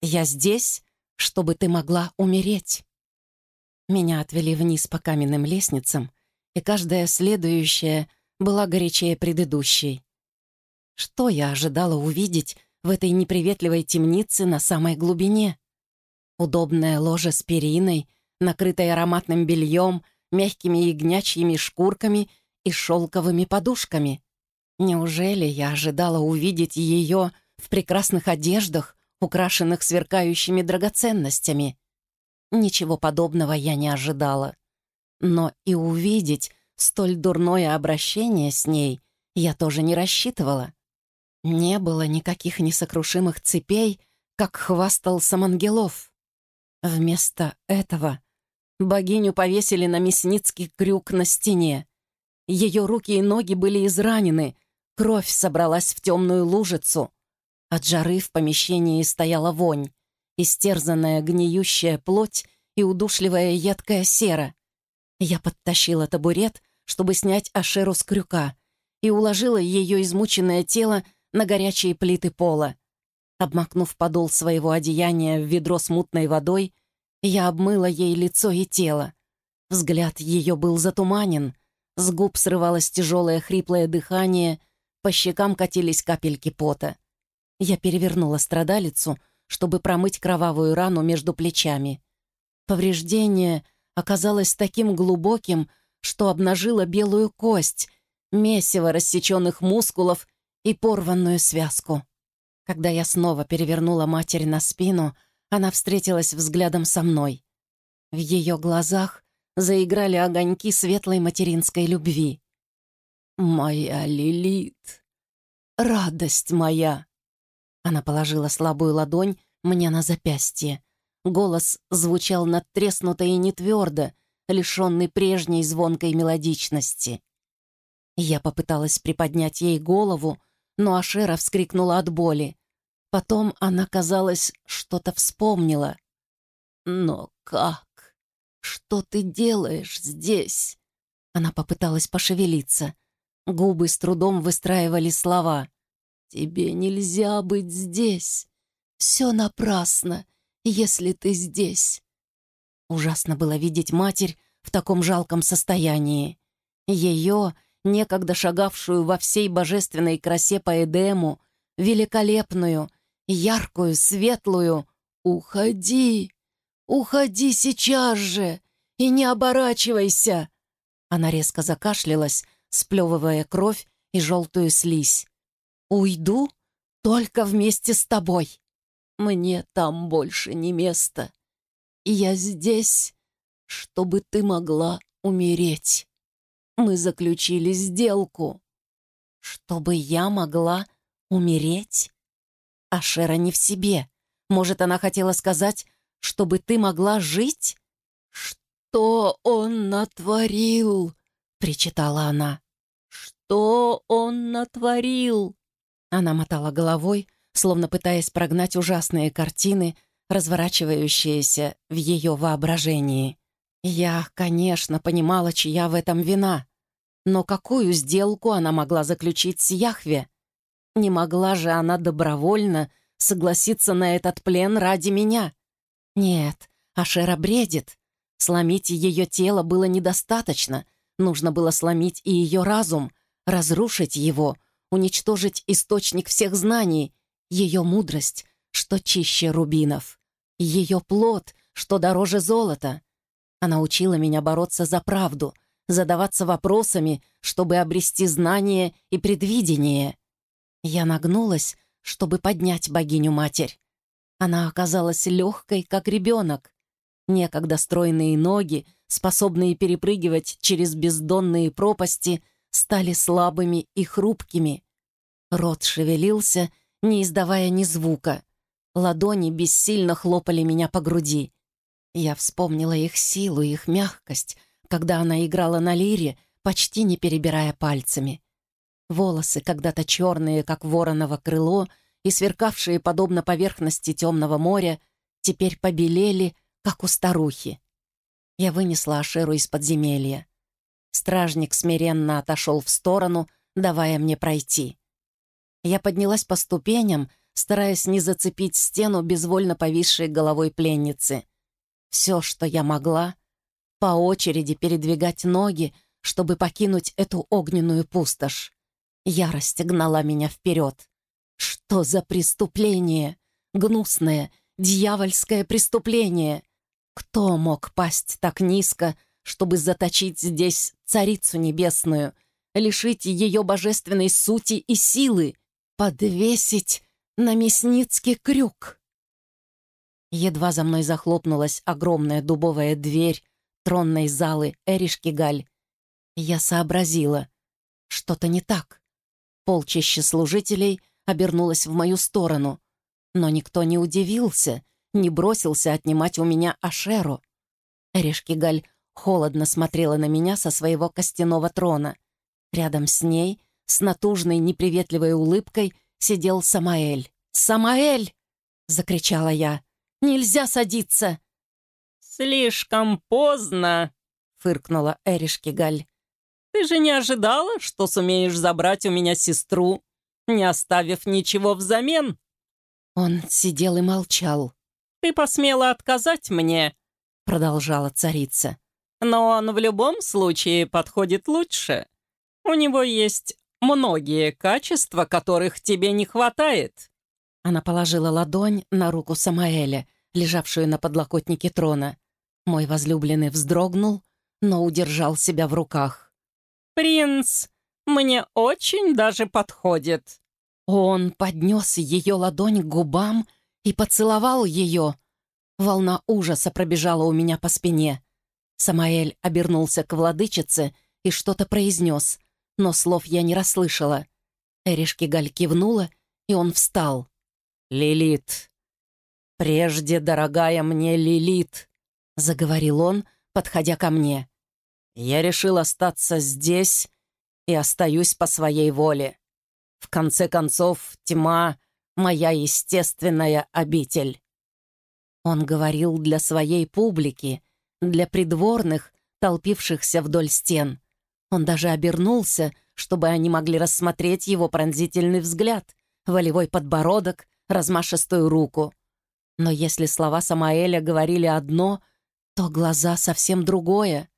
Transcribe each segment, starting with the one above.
Я здесь, чтобы ты могла умереть». Меня отвели вниз по каменным лестницам, и каждая следующая была горячее предыдущей. Что я ожидала увидеть в этой неприветливой темнице на самой глубине? Удобное ложе с периной, накрытое ароматным бельем, мягкими ягнячьими шкурками и шелковыми подушками. Неужели я ожидала увидеть ее в прекрасных одеждах, украшенных сверкающими драгоценностями? Ничего подобного я не ожидала. Но и увидеть столь дурное обращение с ней я тоже не рассчитывала. Не было никаких несокрушимых цепей, как хвастал Самангелов. Вместо этого богиню повесили на мясницкий крюк на стене. Ее руки и ноги были изранены, кровь собралась в темную лужицу. От жары в помещении стояла вонь, истерзанная гниющая плоть и удушливая едкая сера. Я подтащила табурет, чтобы снять Ашеру с крюка, и уложила ее измученное тело на горячие плиты пола. Обмакнув подол своего одеяния в ведро с мутной водой, я обмыла ей лицо и тело. Взгляд ее был затуманен, с губ срывалось тяжелое хриплое дыхание, по щекам катились капельки пота. Я перевернула страдалицу, чтобы промыть кровавую рану между плечами. Повреждение оказалось таким глубоким, что обнажило белую кость, месиво рассеченных мускулов и порванную связку. Когда я снова перевернула матери на спину, она встретилась взглядом со мной. В ее глазах заиграли огоньки светлой материнской любви. «Моя Лилит! Радость моя!» Она положила слабую ладонь мне на запястье. Голос звучал надтреснуто и нетвердо, лишенный прежней звонкой мелодичности. Я попыталась приподнять ей голову, но Ашера вскрикнула от боли. Потом она, казалось, что-то вспомнила. «Но как? Что ты делаешь здесь?» Она попыталась пошевелиться. Губы с трудом выстраивали слова. «Тебе нельзя быть здесь. Все напрасно, если ты здесь». Ужасно было видеть матерь в таком жалком состоянии. Ее некогда шагавшую во всей божественной красе по Эдему, великолепную, яркую, светлую. «Уходи! Уходи сейчас же! И не оборачивайся!» Она резко закашлялась, сплевывая кровь и желтую слизь. «Уйду только вместе с тобой. Мне там больше не место. Я здесь, чтобы ты могла умереть». Мы заключили сделку. Чтобы я могла умереть? Ашера не в себе. Может, она хотела сказать, чтобы ты могла жить? Что он натворил? Причитала она. Что он натворил? Она мотала головой, словно пытаясь прогнать ужасные картины, разворачивающиеся в ее воображении. Я, конечно, понимала, чья в этом вина. Но какую сделку она могла заключить с Яхве? Не могла же она добровольно согласиться на этот плен ради меня? Нет, Ашера бредит. Сломить ее тело было недостаточно. Нужно было сломить и ее разум, разрушить его, уничтожить источник всех знаний, ее мудрость, что чище рубинов, ее плод, что дороже золота. Она учила меня бороться за правду — задаваться вопросами, чтобы обрести знание и предвидение. Я нагнулась, чтобы поднять богиню-матерь. Она оказалась легкой, как ребенок. Некогда стройные ноги, способные перепрыгивать через бездонные пропасти, стали слабыми и хрупкими. Рот шевелился, не издавая ни звука. Ладони бессильно хлопали меня по груди. Я вспомнила их силу, их мягкость, когда она играла на лире, почти не перебирая пальцами. Волосы, когда-то черные, как вороново крыло, и сверкавшие подобно поверхности темного моря, теперь побелели, как у старухи. Я вынесла Ашеру из подземелья. Стражник смиренно отошел в сторону, давая мне пройти. Я поднялась по ступеням, стараясь не зацепить стену безвольно повисшей головой пленницы. Все, что я могла, по очереди передвигать ноги, чтобы покинуть эту огненную пустошь. Ярость гнала меня вперед. Что за преступление? Гнусное, дьявольское преступление. Кто мог пасть так низко, чтобы заточить здесь царицу небесную, лишить ее божественной сути и силы, подвесить на мясницкий крюк? Едва за мной захлопнулась огромная дубовая дверь тронной залы Эришкигаль, я сообразила, что-то не так. Полчище служителей обернулось в мою сторону, но никто не удивился, не бросился отнимать у меня Ашеру. Эришкигаль холодно смотрела на меня со своего костяного трона. Рядом с ней, с натужной неприветливой улыбкой, сидел Самаэль. «Самаэль!» — закричала я. «Нельзя садиться!» «Слишком поздно!» — фыркнула Эришкигаль. «Ты же не ожидала, что сумеешь забрать у меня сестру, не оставив ничего взамен?» Он сидел и молчал. «Ты посмела отказать мне», — продолжала царица. «Но он в любом случае подходит лучше. У него есть многие качества, которых тебе не хватает». Она положила ладонь на руку Самаэля, лежавшую на подлокотнике трона. Мой возлюбленный вздрогнул, но удержал себя в руках. «Принц, мне очень даже подходит», он поднес ее ладонь к губам и поцеловал ее. Волна ужаса пробежала у меня по спине. Самаэль обернулся к владычице и что-то произнес, но слов я не расслышала. Эришкигаль кивнула, и он встал. «Лилит! Прежде, дорогая мне Лилит!» — заговорил он, подходя ко мне. «Я решил остаться здесь и остаюсь по своей воле. В конце концов, тьма — моя естественная обитель». Он говорил для своей публики, для придворных, толпившихся вдоль стен. Он даже обернулся, чтобы они могли рассмотреть его пронзительный взгляд, волевой подбородок, размашистую руку. Но если слова Самаэля говорили одно, то глаза совсем другое.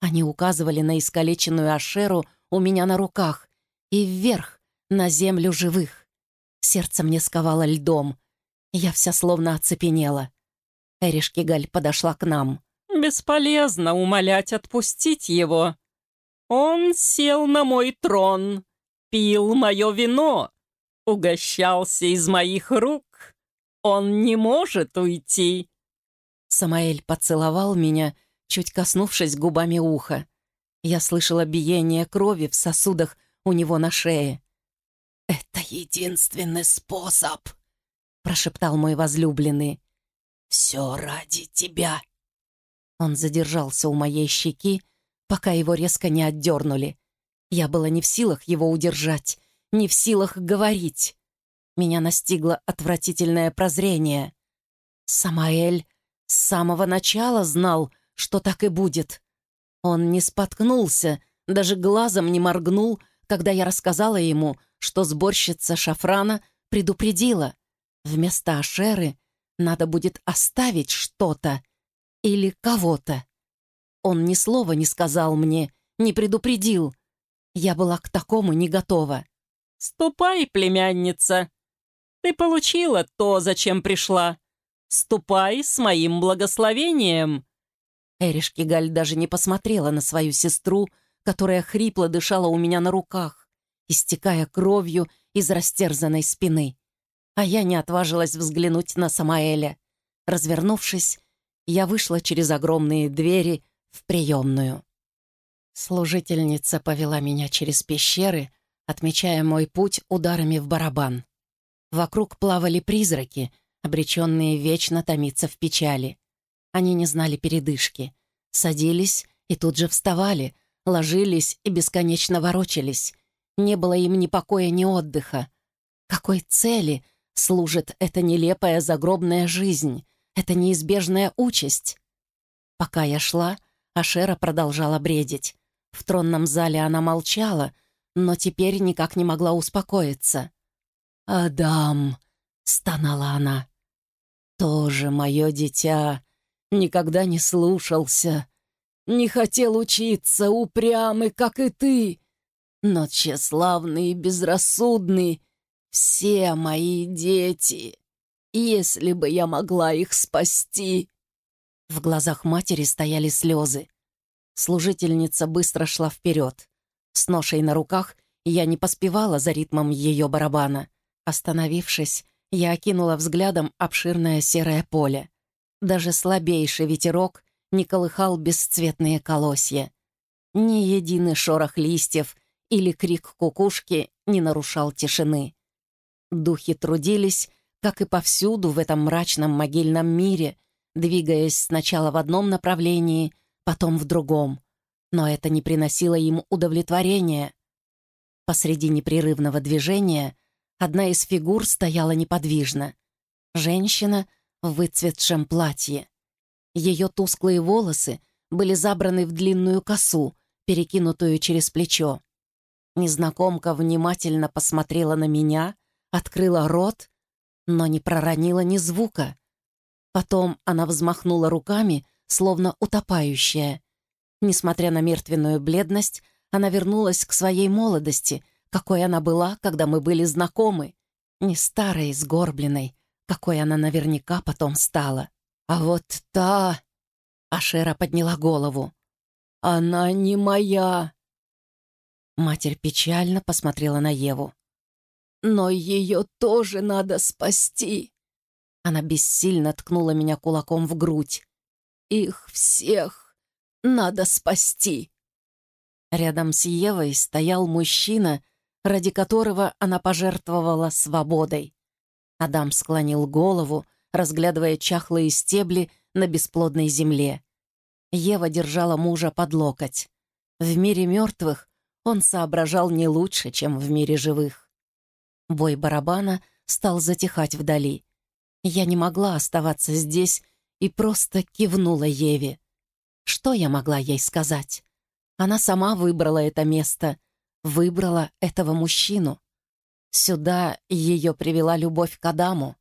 Они указывали на искалеченную Ашеру у меня на руках и вверх, на землю живых. Сердце мне сковало льдом. Я вся словно оцепенела. Эришкигаль подошла к нам. «Бесполезно умолять отпустить его. Он сел на мой трон, пил мое вино, угощался из моих рук. Он не может уйти». Самаэль поцеловал меня, чуть коснувшись губами уха. Я слышала биение крови в сосудах у него на шее. «Это единственный способ», — прошептал мой возлюбленный. «Все ради тебя». Он задержался у моей щеки, пока его резко не отдернули. Я была не в силах его удержать, не в силах говорить. Меня настигло отвратительное прозрение. Самаэль с самого начала знал, что так и будет. Он не споткнулся, даже глазом не моргнул, когда я рассказала ему, что сборщица шафрана предупредила. Вместо Ашеры надо будет оставить что-то или кого-то. Он ни слова не сказал мне, не предупредил. Я была к такому не готова. «Ступай, племянница. Ты получила то, зачем пришла. Ступай с моим благословением». Эришкигаль даже не посмотрела на свою сестру, которая хрипло дышала у меня на руках истекая кровью из растерзанной спины. А я не отважилась взглянуть на Самаэля. Развернувшись, я вышла через огромные двери в приемную. Служительница повела меня через пещеры, отмечая мой путь ударами в барабан. Вокруг плавали призраки, обреченные вечно томиться в печали. Они не знали передышки. Садились и тут же вставали, ложились и бесконечно ворочались, не было им ни покоя, ни отдыха. Какой цели служит эта нелепая загробная жизнь, эта неизбежная участь? Пока я шла, Ашера продолжала бредить. В тронном зале она молчала, но теперь никак не могла успокоиться. «Адам, стонала она. «Тоже мое дитя, никогда не слушался, не хотел учиться, упрямый, как и ты, но тщеславный и безрассудный, все мои дети, если бы я могла их спасти». В глазах матери стояли слезы. Служительница быстро шла вперед. С ношей на руках я не поспевала за ритмом ее барабана. Остановившись, я окинула взглядом обширное серое поле. Даже слабейший ветерок не колыхал бесцветные колосья. Ни единый шорох листьев или крик кукушки не нарушал тишины. Духи трудились, как и повсюду в этом мрачном могильном мире, двигаясь сначала в одном направлении, потом в другом. Но это не приносило им удовлетворения. Посреди непрерывного движения одна из фигур стояла неподвижно. Женщина в выцветшем платье. Ее тусклые волосы были забраны в длинную косу, перекинутую через плечо. Незнакомка внимательно посмотрела на меня, открыла рот, но не проронила ни звука. Потом она взмахнула руками, словно утопающая. Несмотря на мертвенную бледность, она вернулась к своей молодости, какой она была, когда мы были знакомы. Не старой, сгорбленной, какой она наверняка потом стала. А вот та... Ашера подняла голову. «Она не моя!» Матерь печально посмотрела на Еву. «Но ее тоже надо спасти!» Она бессильно ткнула меня кулаком в грудь. «Их всех надо спасти!» Рядом с Евой стоял мужчина, ради которого она пожертвовала свободой. Адам склонил голову, разглядывая чахлые стебли на бесплодной земле. Ева держала мужа под локоть. В мире мертвых он соображал не лучше, чем в мире живых. Бой барабана стал затихать вдали. Я не могла оставаться здесь и просто кивнула Еве. Что я могла ей сказать? Она сама выбрала это место, выбрала этого мужчину. Сюда ее привела любовь к Адаму.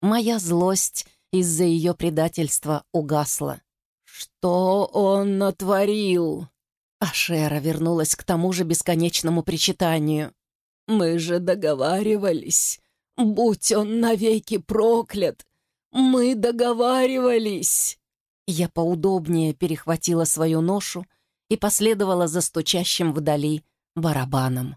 Моя злость из-за ее предательства угасла. «Что он натворил?» Ашера вернулась к тому же бесконечному причитанию. «Мы же договаривались. Будь он навеки проклят! Мы договаривались!» Я поудобнее перехватила свою ношу и последовала за стучащим вдали барабаном.